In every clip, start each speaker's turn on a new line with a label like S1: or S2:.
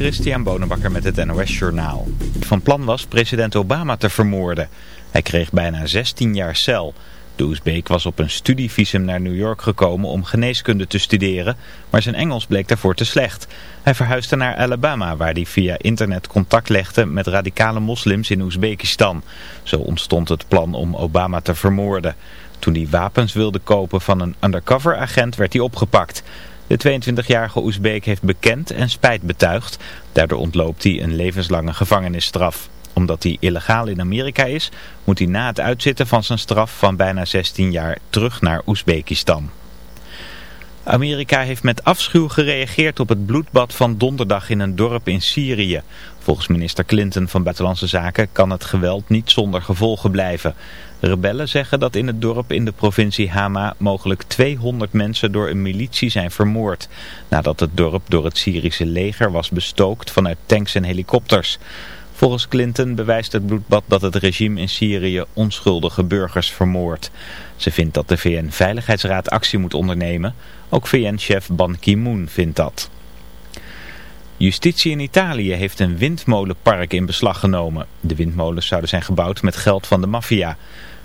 S1: Christian Bonenbakker met het NOS Journaal. Van plan was president Obama te vermoorden. Hij kreeg bijna 16 jaar cel. De Oezbeek was op een studievisum naar New York gekomen om geneeskunde te studeren, maar zijn Engels bleek daarvoor te slecht. Hij verhuisde naar Alabama, waar hij via internet contact legde met radicale moslims in Oezbekistan. Zo ontstond het plan om Obama te vermoorden. Toen hij wapens wilde kopen van een undercover agent werd hij opgepakt. De 22-jarige Oezbeek heeft bekend en spijt betuigd. Daardoor ontloopt hij een levenslange gevangenisstraf. Omdat hij illegaal in Amerika is, moet hij na het uitzitten van zijn straf van bijna 16 jaar terug naar Oezbekistan. Amerika heeft met afschuw gereageerd op het bloedbad van donderdag in een dorp in Syrië. Volgens minister Clinton van Buitenlandse Zaken kan het geweld niet zonder gevolgen blijven. Rebellen zeggen dat in het dorp in de provincie Hama mogelijk 200 mensen door een militie zijn vermoord. Nadat het dorp door het Syrische leger was bestookt vanuit tanks en helikopters. Volgens Clinton bewijst het bloedbad dat het regime in Syrië onschuldige burgers vermoordt. Ze vindt dat de VN-veiligheidsraad actie moet ondernemen. Ook VN-chef Ban Ki-moon vindt dat. Justitie in Italië heeft een windmolenpark in beslag genomen. De windmolens zouden zijn gebouwd met geld van de maffia.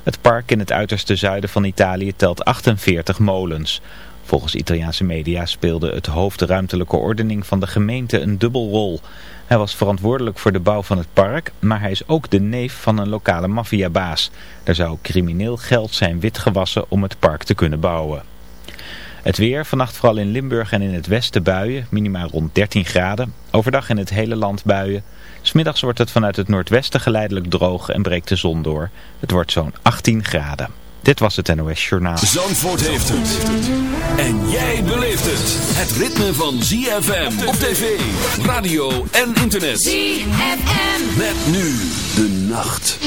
S1: Het park in het uiterste zuiden van Italië telt 48 molens. Volgens Italiaanse media speelde het hoofd ruimtelijke ordening van de gemeente een dubbelrol. Hij was verantwoordelijk voor de bouw van het park, maar hij is ook de neef van een lokale maffiabaas. Er zou crimineel geld zijn witgewassen om het park te kunnen bouwen. Het weer, vannacht vooral in Limburg en in het westen buien, minimaal rond 13 graden. Overdag in het hele land buien. Smiddags wordt het vanuit het noordwesten geleidelijk droog en breekt de zon door. Het wordt zo'n 18 graden. Dit was het NOS Journaal.
S2: Zandvoort heeft het. En jij beleeft het. Het ritme van ZFM op tv, radio en internet.
S3: ZFM.
S2: Met nu de nacht.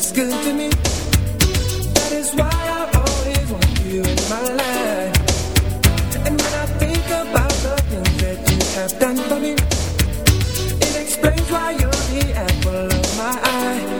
S3: that's good
S2: to me. That is why I always want you in my life. And when I think about the things that you have done for me,
S3: it explains why you're the apple of my eye.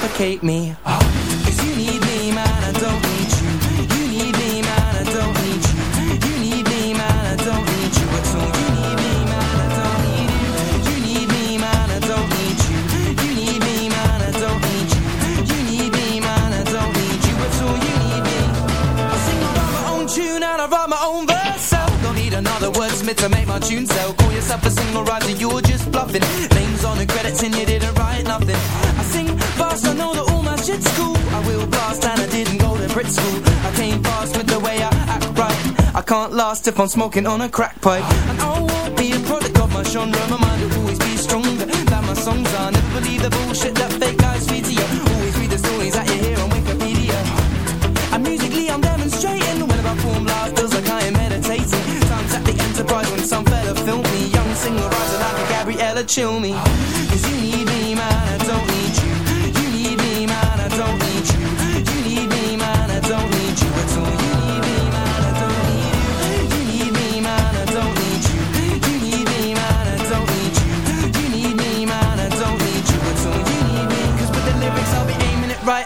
S3: suffocate me. Oh, Cause you need me, man, I don't need you. You need me, man, I don't need you. You need me, man, I don't need you at all. You need me, man, I don't need you. You need me, man, I don't need you. You need me, man, I don't need you. You need me, man, I don't need you at all. You need me. I sing, I my own tune and I write my own verse. So Don't need another wordsmith to make my tune. Sell Call yourself a singer writer, you're just bluffing. Names on the credits and you didn't write nothing Fast, I know that all my shit's cool. I will blast and I didn't go to Brit school. I came fast with the way I act right. I can't last if I'm smoking on a crack pipe. And I won't be a product of my genre. My mind will always be stronger. Than my songs are. Never believe the bullshit that fake guys feed to you Always read the stories that you hear on Wikipedia. And musically I'm demonstrating. When I perform live feels like I am meditating. Times at the Enterprise when some fella filmed me. Young singer rising like a Gabriella Cilmi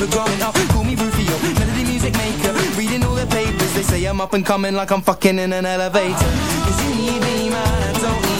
S3: never growing up. Call me Rufio, melody music maker. Reading all the papers They say I'm up and coming like I'm fucking in an elevator. Cause you need me man, I don't need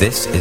S4: This is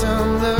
S5: some love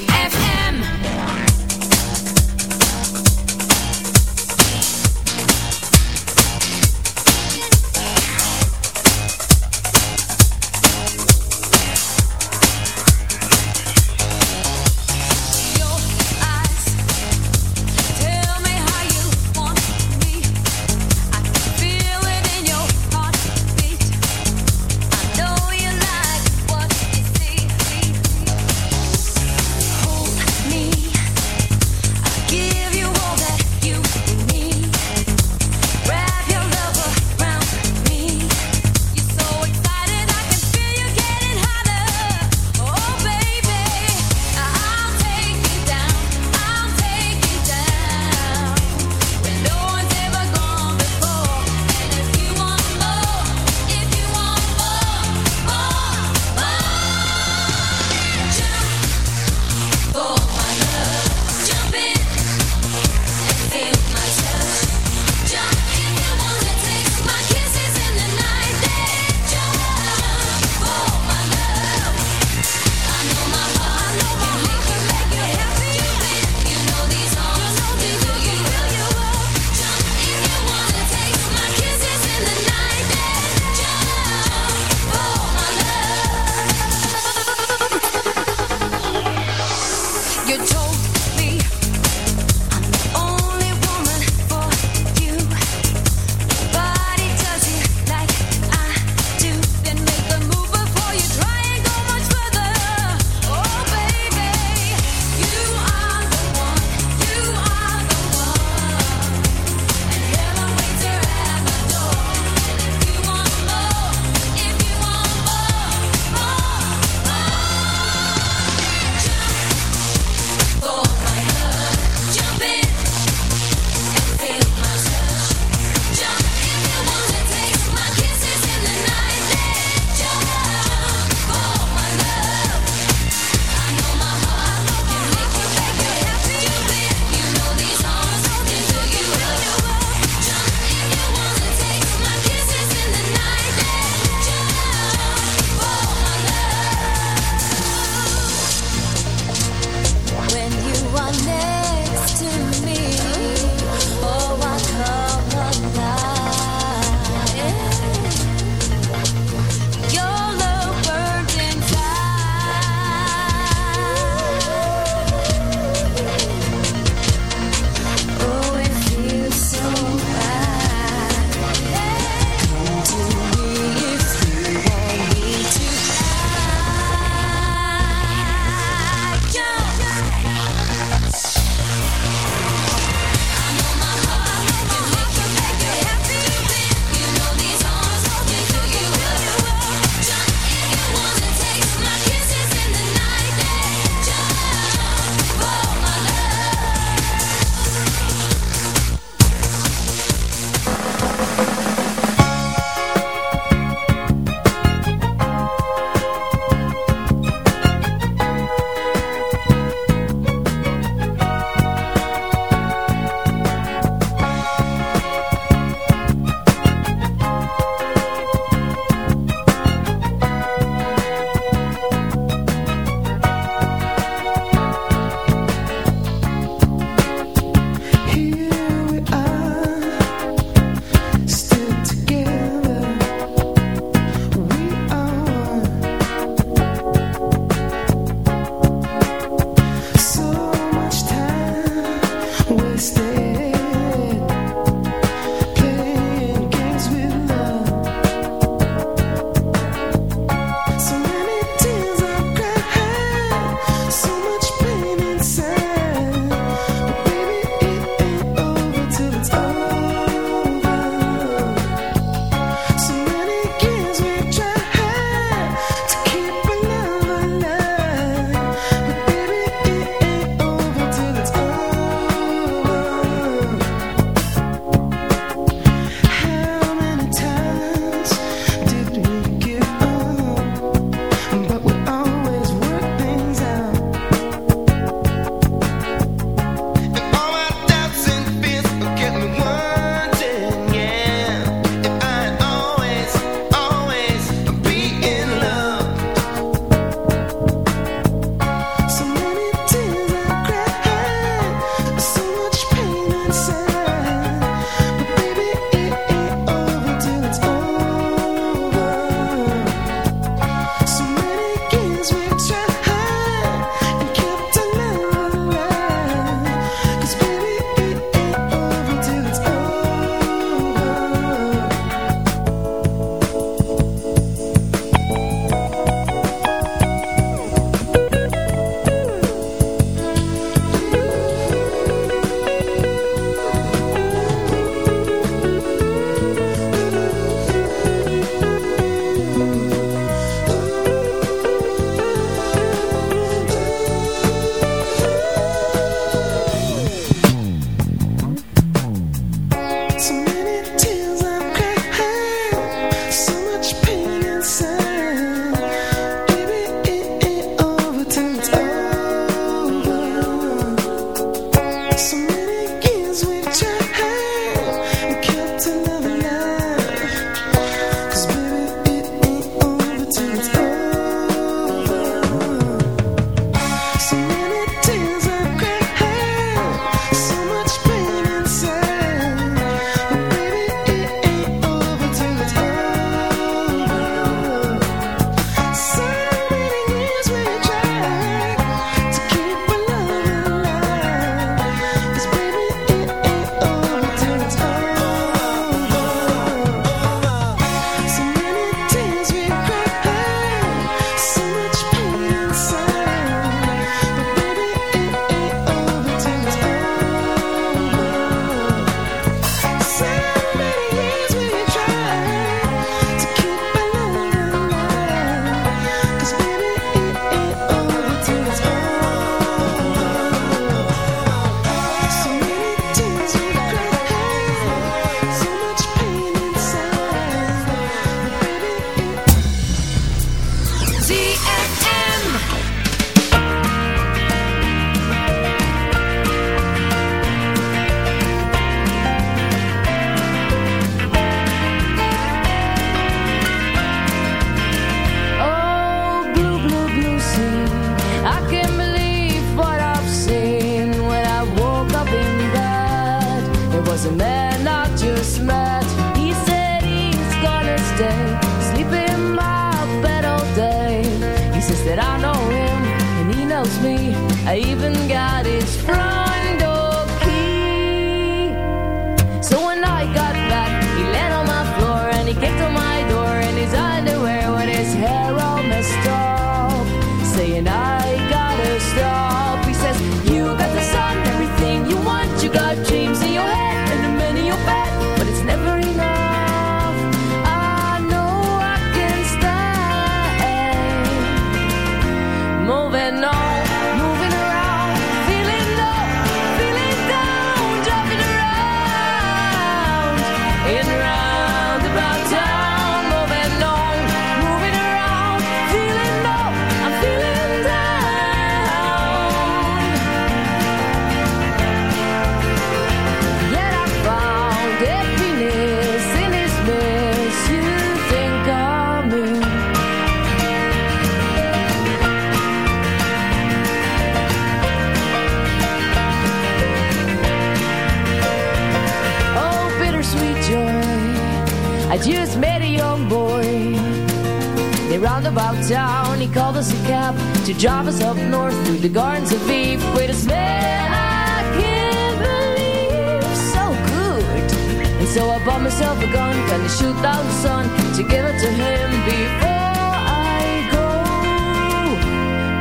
S6: bought myself a gun, gonna shoot down the sun to give it to him before I go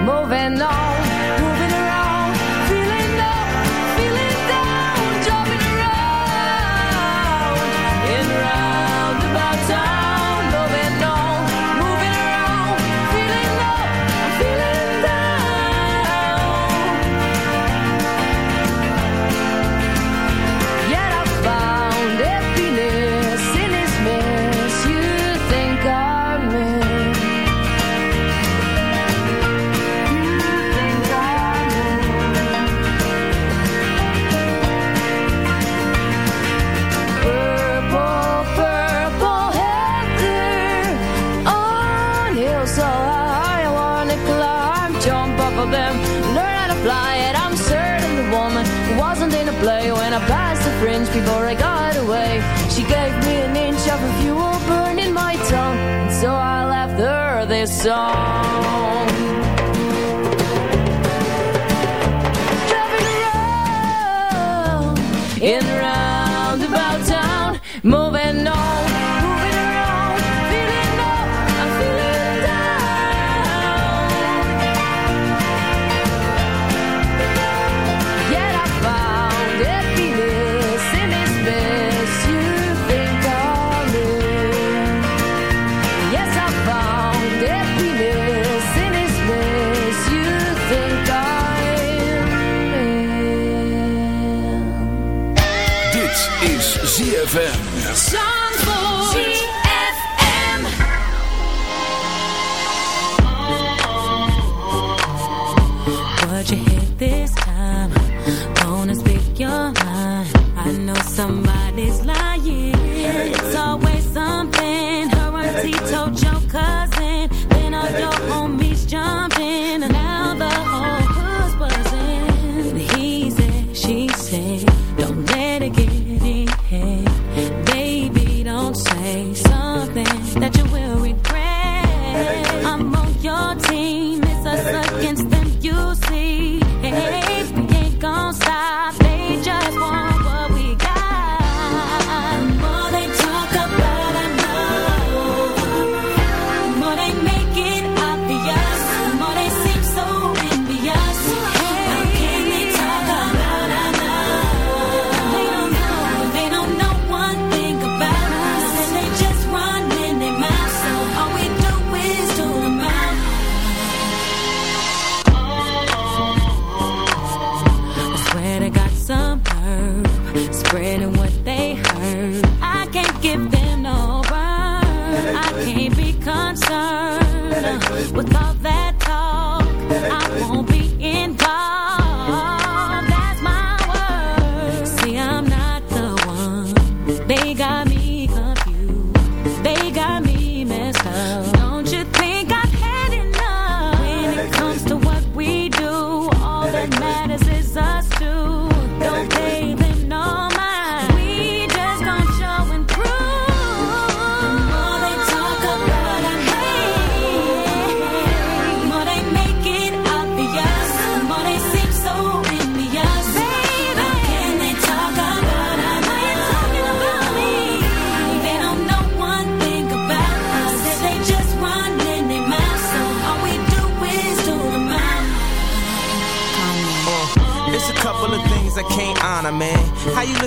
S6: moving on. song.
S7: Somebody's lying. It's always something. Her auntie told you.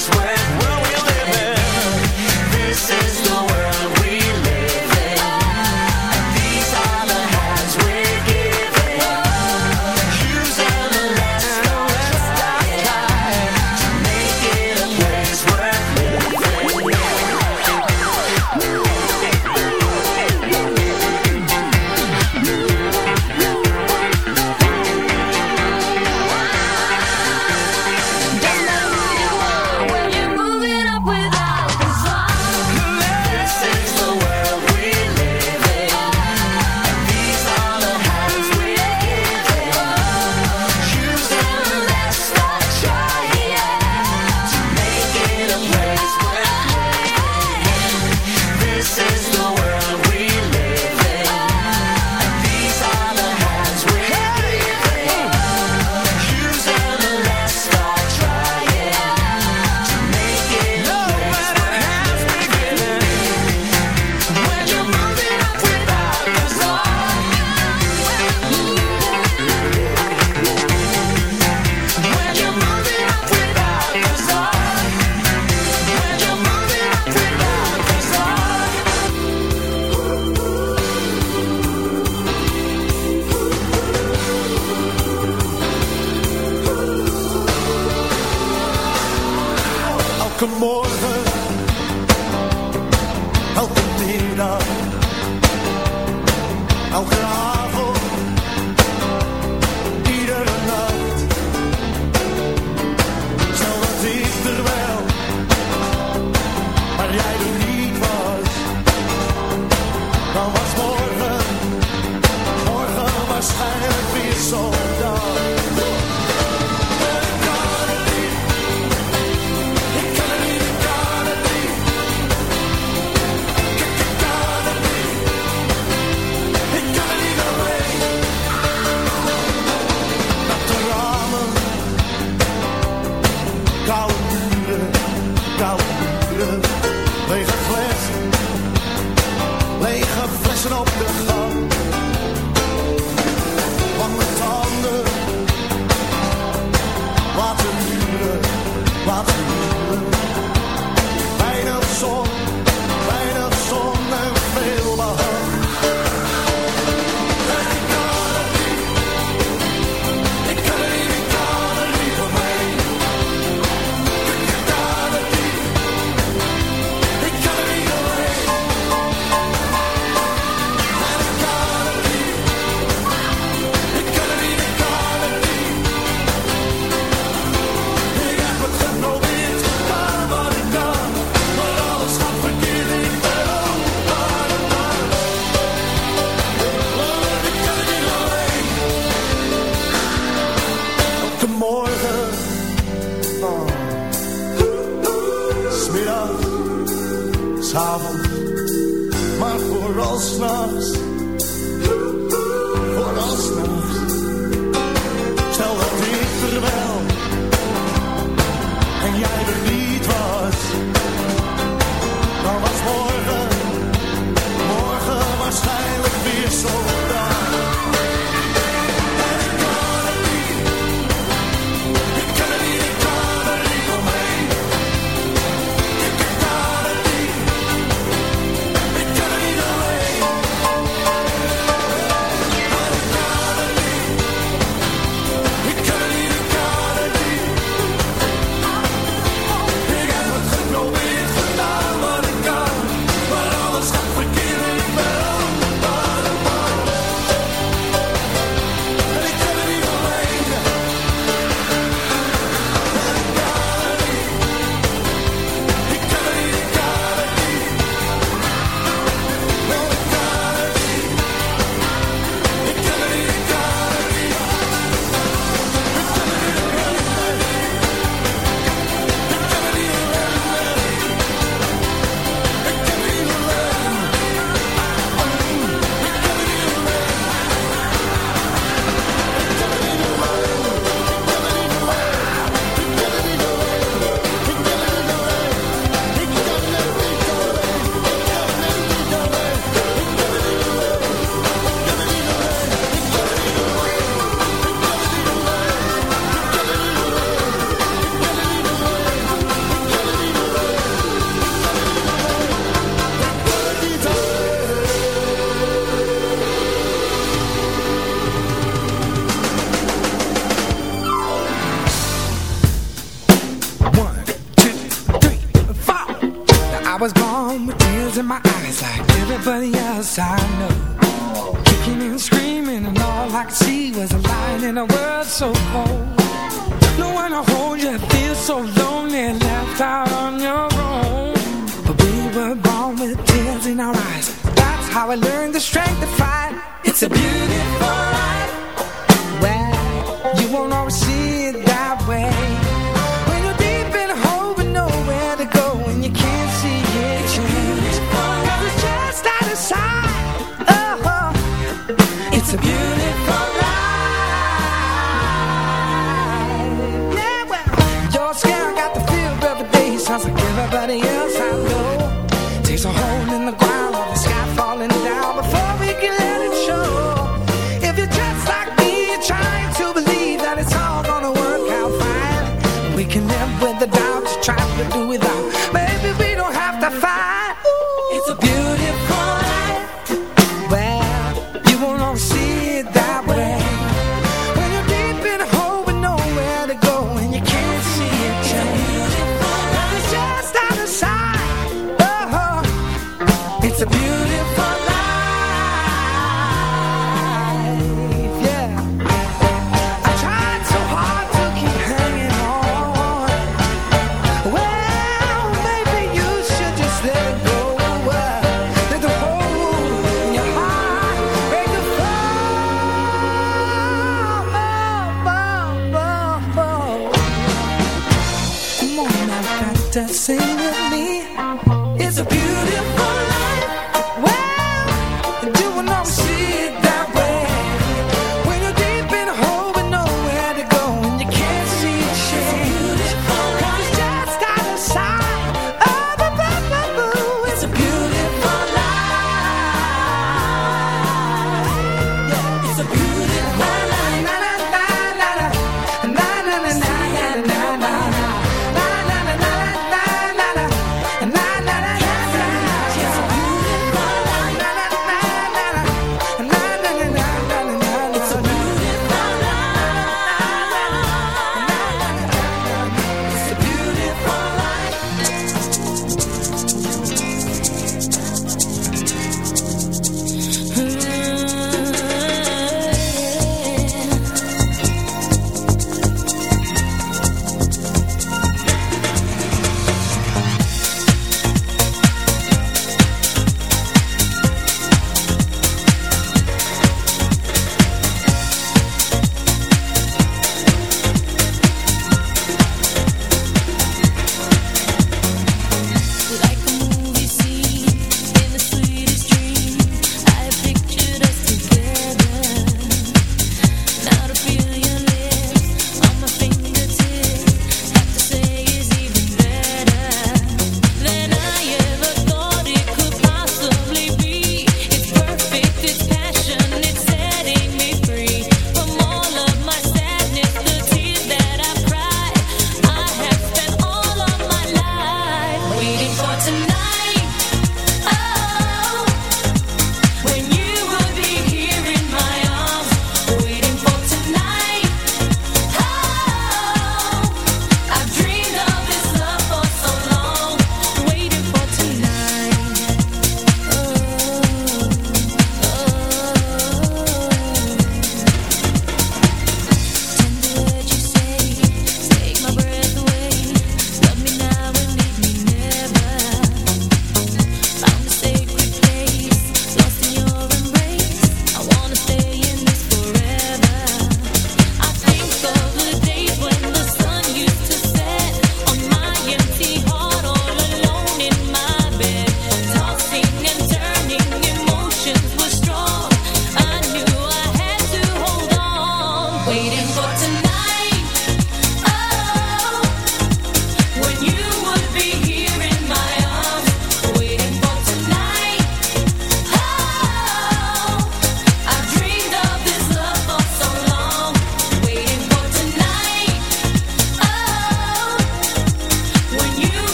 S8: this
S9: way.